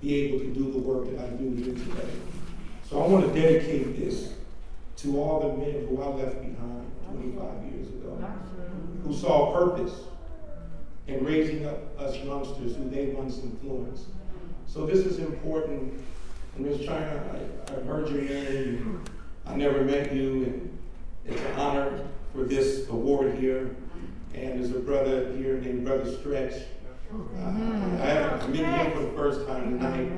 be able to do the work that I do here today. So I want to dedicate this to all the men who I left behind 25 years ago, who saw purpose in raising up us youngsters who they once influenced. So this is important. And Ms. China, I, I've heard your name. I never met you, and it's an honor for this award here. And there's a brother here named Brother Stretch. Uh, I haven't met him for the first time tonight.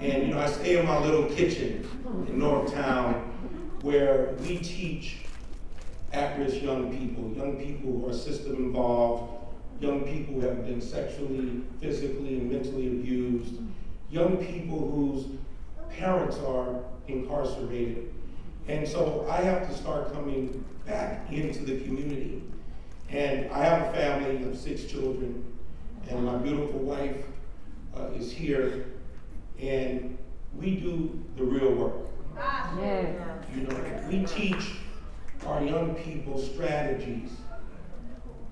And you know, I stay in my little kitchen in Northtown where we teach at-risk young people, young people who are system involved, young people who have been sexually, physically, and mentally abused, young people whose parents are incarcerated. And so I have to start coming back into the community. And I have a family of six children, and my beautiful wife uh, is here, and we do the real work. You know, we teach our young people strategies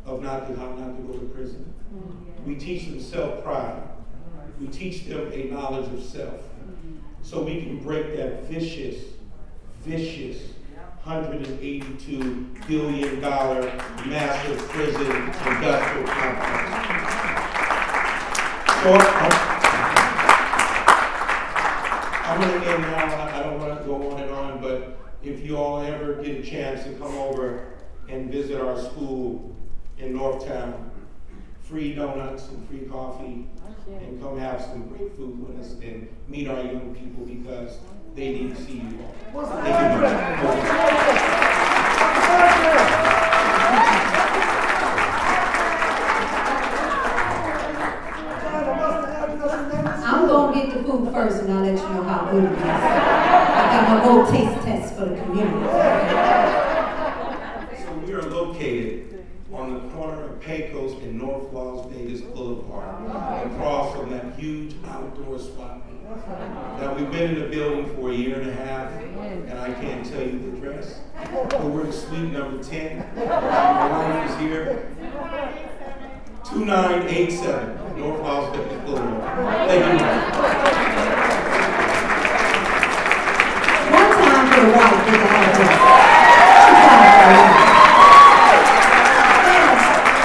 of not to, how not to go to prison. We teach them self-pride. We teach them a knowledge of self. So we can break that vicious, vicious $182 billion massive prison industrial complex. So I'm going to end now. I don't want to go on and on, but if you all ever get a chance to come over and visit our school in Northtown, free donuts and free coffee, and come have some great food with us and meet our young people because they need to see you all. Thank you taste test for the community. So we are located on the corner of Pecos and North Las Vegas Boulevard, across from that huge outdoor spot. Now, we've been in the building for a year and a half, and I can't tell you the address, but we're in suite number 10. My wife is here. 2987 North Las Vegas Boulevard. Thank you. One time for the wife with the address. Two times for the wife.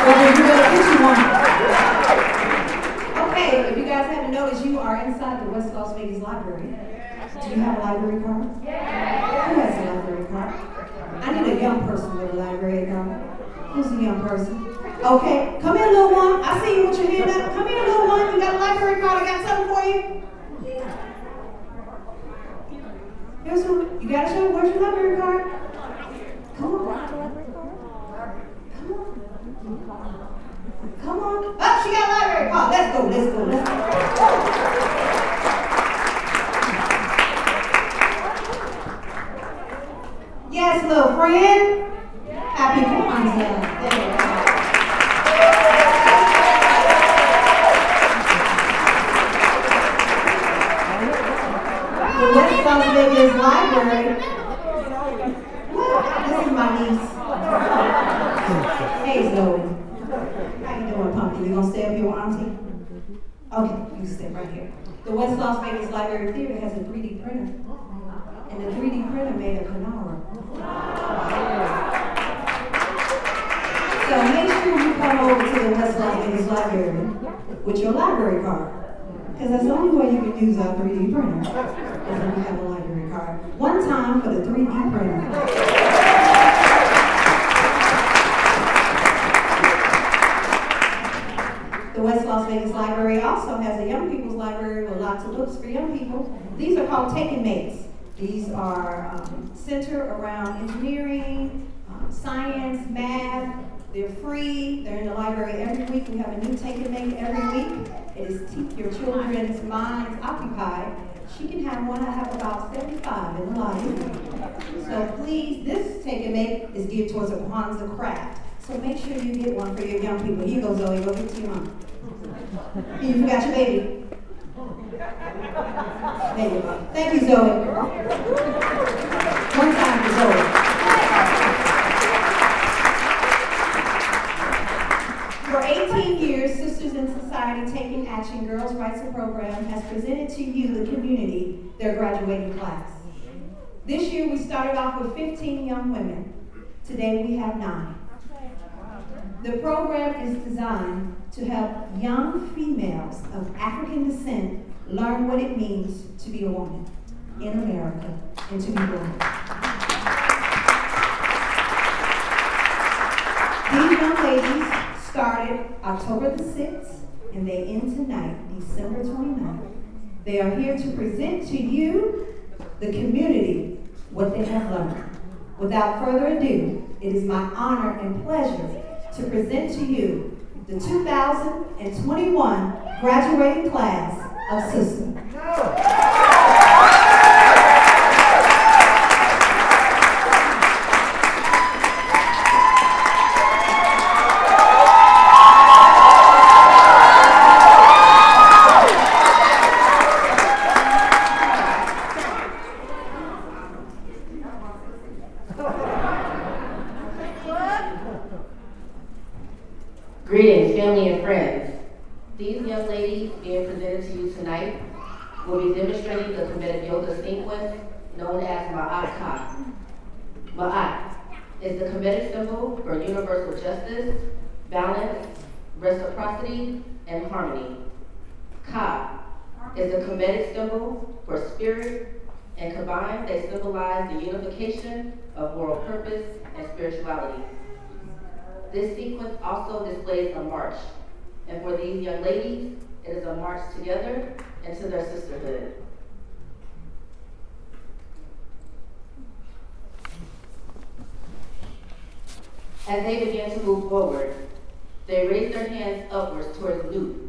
Well, then you're going to get you one. inside the West Las Vegas Library. Do you have a library card? Who has a library card? I need a young person with a library card. Who's a young person? Okay, come here, little one. I see you with your hand up. Come here, little one. You got a library card. I got something for you. Here's one. You gotta show. Where's your library card? Come on. Come on. Come on. Oh, she got a library card. Let's go. Let's go. Let's go. Yes, little friend. Happy Kwanzaa. West Las Vegas Library. This is my niece. Hey, Zoe. How you doing, Pumpkin? You gonna stay up here Auntie? Okay, you stay right here. The West Las Vegas Library Theater has a 3D printer. And the 3D printer made a Kinara. Your library card. Because that's the only way you can use our 3D printer, is if you have a library card. One time for the 3D printer. The West Las Vegas Library also has a young people's library with lots of books for young people. These are called Taking Mates. These are um, centered around engineering, um, science, math. They're free. They're in the library every week. We have a new take and make every week. It is keep your children's minds occupied. She can have one. I have about 75 in the library. So please, this take and make is geared towards a Kwanzaa craft. So make sure you get one for your young people. Here you go, Zoe. Go get to your mom. You forgot your baby. There you go. Thank you, Zoe. One time years, Sisters in Society Society Taking Action Girls Rights Program has presented to you, the community, their graduating class. This year we started off with 15 young women. Today we have nine. The program is designed to help young females of African descent learn what it means to be a woman in America and to be born. These young ladies started October the 6th and they end tonight, December 29th. They are here to present to you, the community, what they have learned. Without further ado, it is my honor and pleasure to present to you the 2021 graduating class of SISA. Greetings, family and friends. These young ladies being presented to you tonight will be demonstrating the Kemetic yoga sequence known as Ma'at Ka. Ma'at is the Kemetic symbol for universal justice, balance, reciprocity, and harmony. Ka is the Kemetic symbol for spirit, and combined they symbolize the unification of moral purpose and spirituality. This sequence also displays a march, and for these young ladies, it is a march together into their sisterhood. As they begin to move forward, they raise their hands upwards towards Nut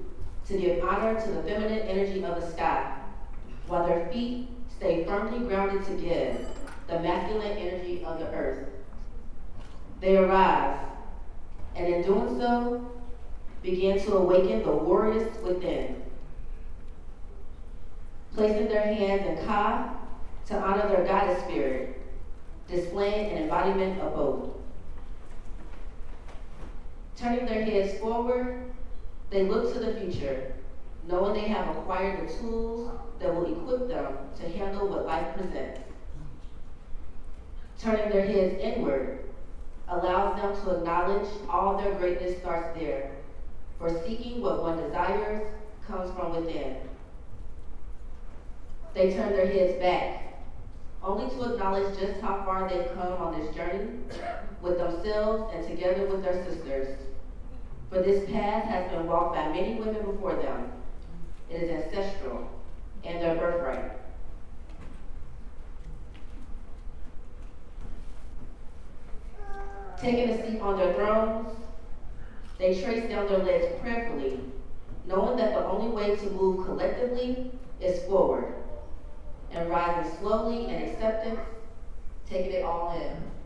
to give honor to the feminine energy of the sky, while their feet stay firmly grounded to give the masculine energy of the earth. They arise, and in doing so, begin to awaken the warriors within. Placing their hands in Ka to honor their goddess spirit, displaying an embodiment of both. Turning their heads forward, they look to the future, knowing they have acquired the tools that will equip them to handle what life presents. Turning their heads inward allows them to acknowledge all their greatness starts there, for seeking what one desires comes from within. They turn their heads back, only to acknowledge just how far they've come on this journey with themselves and together with their sisters. For this path has been walked by many women before them. It is ancestral and their birthright. Taking a seat on their thrones, they trace down their legs prayerfully, knowing that the only way to move collectively is forward, and rising slowly in acceptance, taking it all in.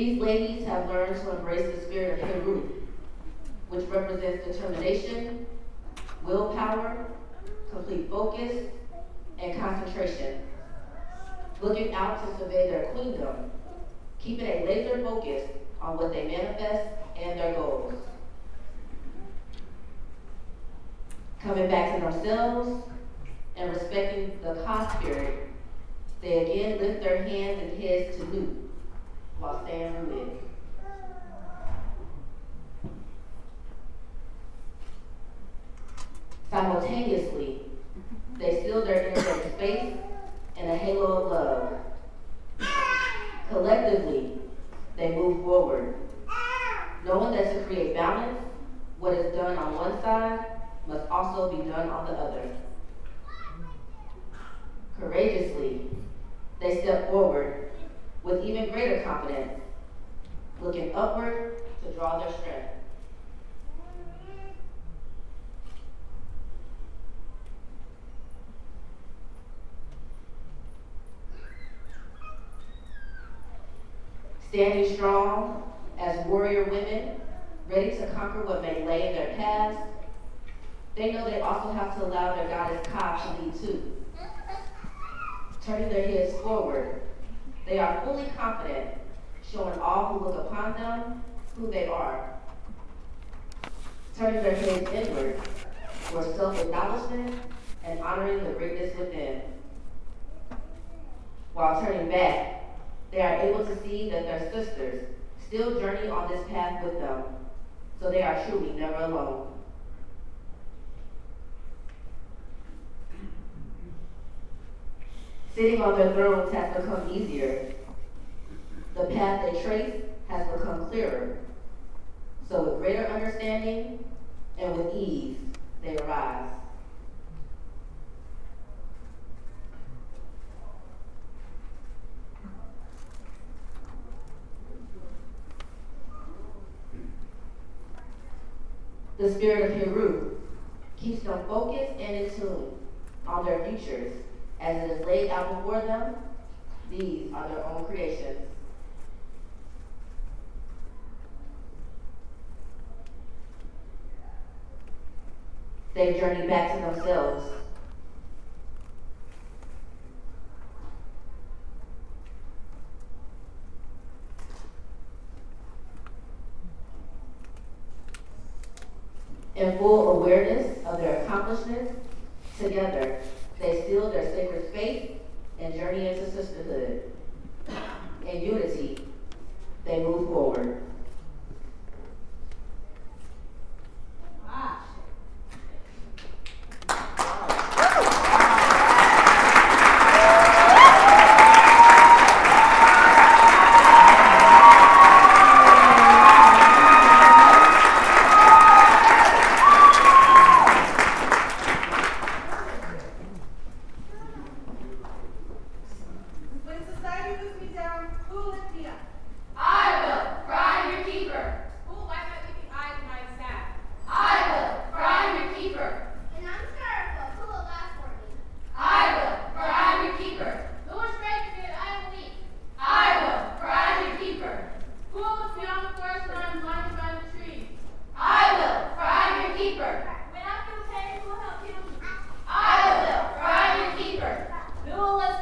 These ladies have learned to embrace the spirit of Heru, which represents determination, willpower, complete focus, and concentration. Looking out to survey their queendom, keeping a laser focus on what they manifest and their goals. Coming back to themselves and respecting the Ka spirit, they again lift their hands and heads to Nut while staying rooted. Simultaneously, they seal their energetic space in a halo of love. Collectively, they move forward, knowing that to create balance, what is done on one side must also be done on the other. Courageously, they step forward with even greater confidence, looking upward to draw their strength. Standing strong as warrior women, ready to conquer what may lay in their paths, they know they also have to allow their goddess Ka to lead too. Turning their heads forward, they are fully confident, showing all who look upon them who they are. Turning their heads inward for self acknowledgement and honoring the greatness within. While turning back, they are able to see that their sisters still journey on this path with them, so they are truly never alone. Sitting on their thrones has become easier. The path they trace has become clearer. So with greater understanding and with ease, they rise. The spirit of Heru keeps them focused and in tune on their futures as it is laid out before them, these are their own creations. They journey back to themselves well, let's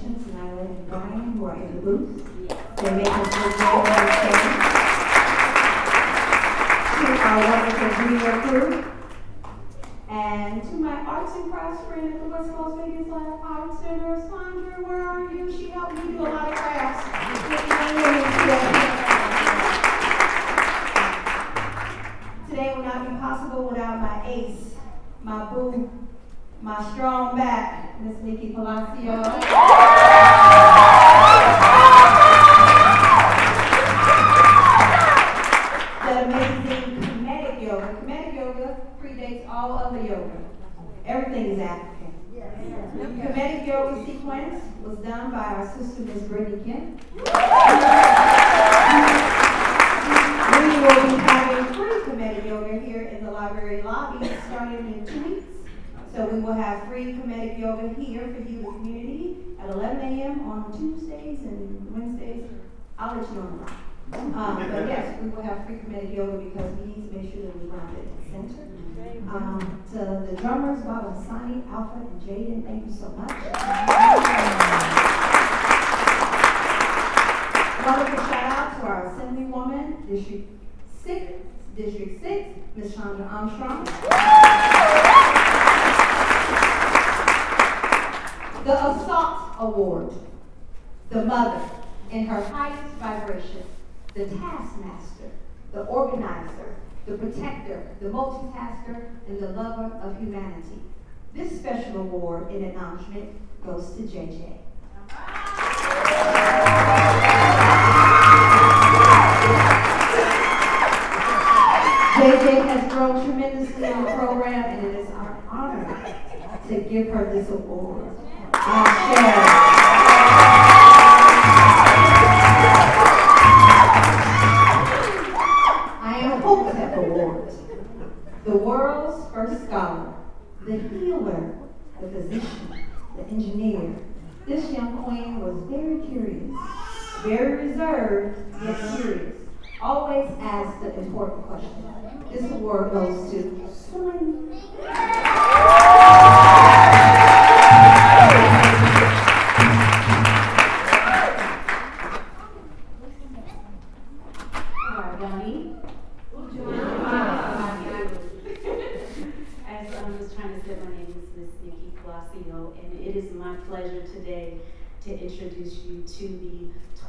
Patience, Nyla, and Brian, who are in the booth. They make us look very stage. To our wonderful media crew. And to my arts and crafts friend at the West Coast Media Art Center, Sandra, where are you? She helped me do a lot of crafts. Today would not be possible without my ace, my boo, my strong back, Miss Nikki Palacio. the amazing Kemetic yoga. Kemetic yoga predates all other yoga. Everything is African. The yes. Kemetic yoga sequence was done by our sister, Miss Brittany Kent. we will have free Kemetic yoga here for you, the community, at 11 a.m. on Tuesdays and Wednesdays. I'll let you know um, but yes, we will have free Kemetic yoga because we need to make sure that we run it at the center. Um, to the drummers, Bob and Alfred, and Jaden, thank you so much. Wonderful shout out to our assembly woman, District 6, District 6, Ms. Shondra Armstrong the Auset Award, the mother in her highest vibration, the taskmaster, the organizer, the protector, the multitasker, and the lover of humanity. This special award and acknowledgement goes to JJ. JJ has grown tremendously on our program, and it is our honor to give her this award. I am Hotep Award, the world's first scholar, the healer, the physician, the engineer. This young queen was very curious, very reserved, yet curious. Always asked the important question. This award goes to Celine.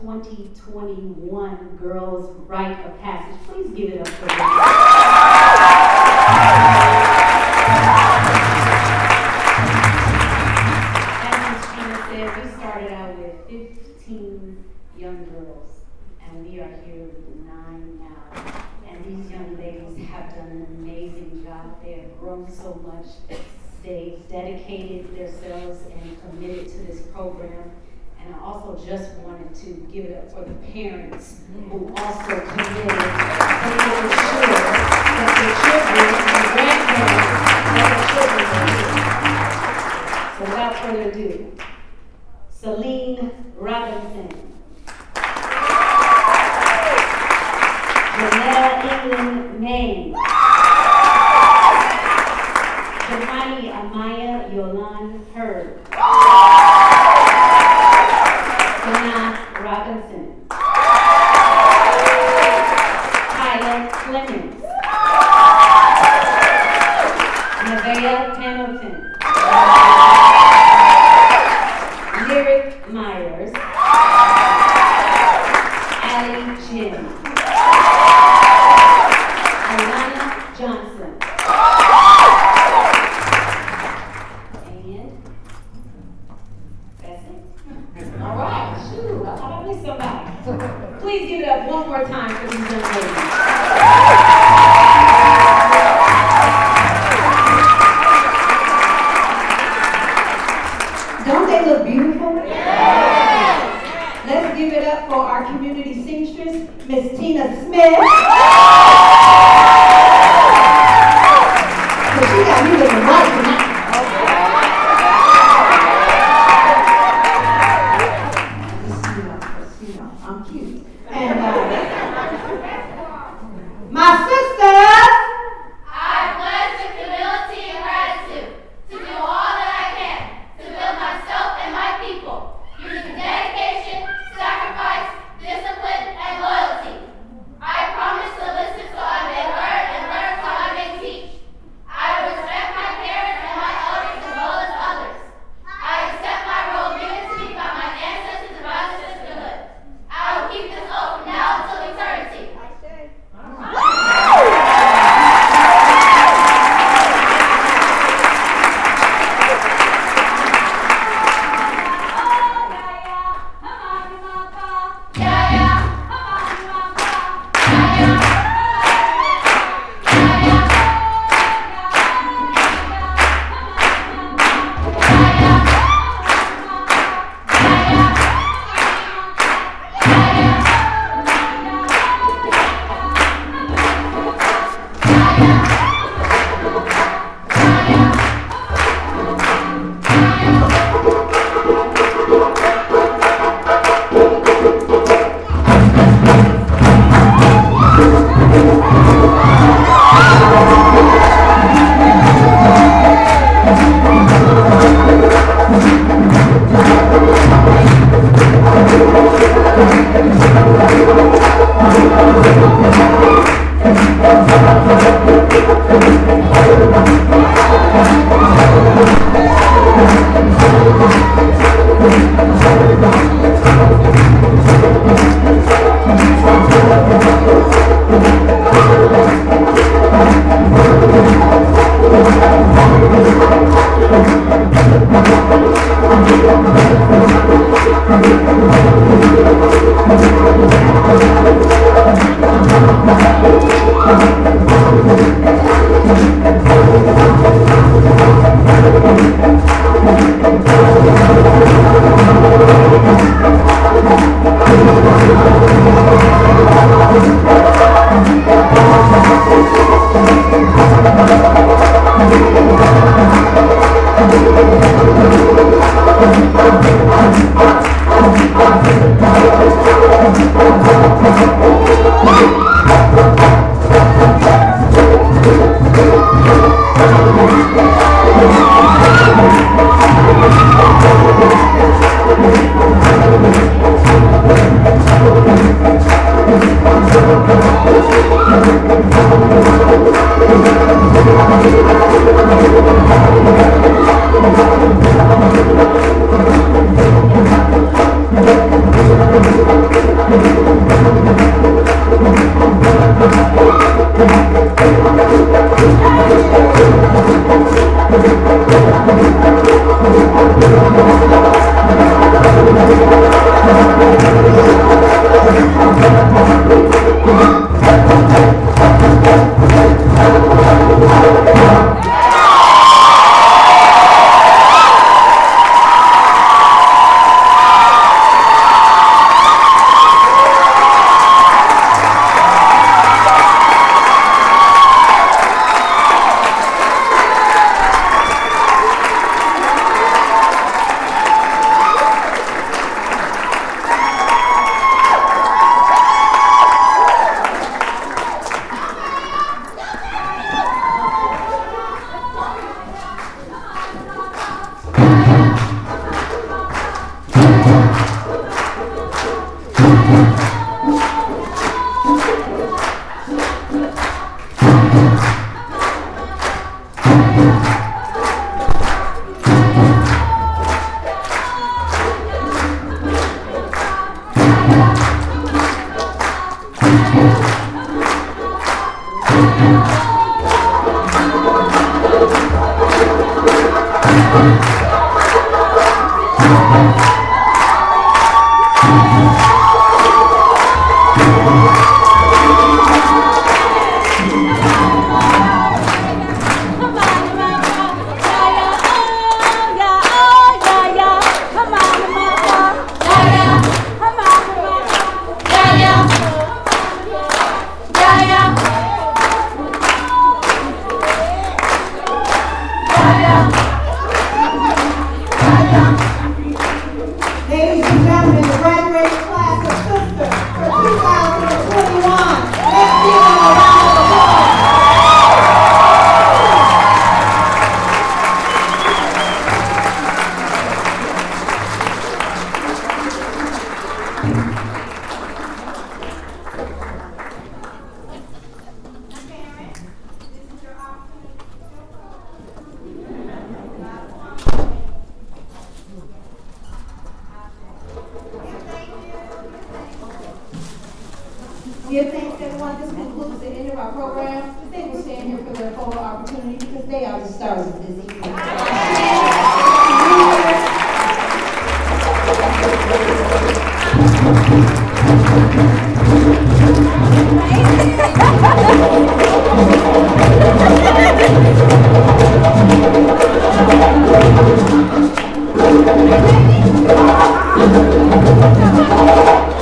2021 Girls Rite of Passage. Please give it up for them. As Tina said, we started out with 15 young girls, and we are here with nine now. And these young ladies have done an amazing job. They have grown so much. They've dedicated themselves and committed to this program. And I also just wanted to give it up for the parents who mm. also committed to making sure that their children and grandparents that their children were here. So without further ado, Celine Robinson. Oh!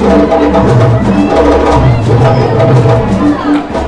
Thank you.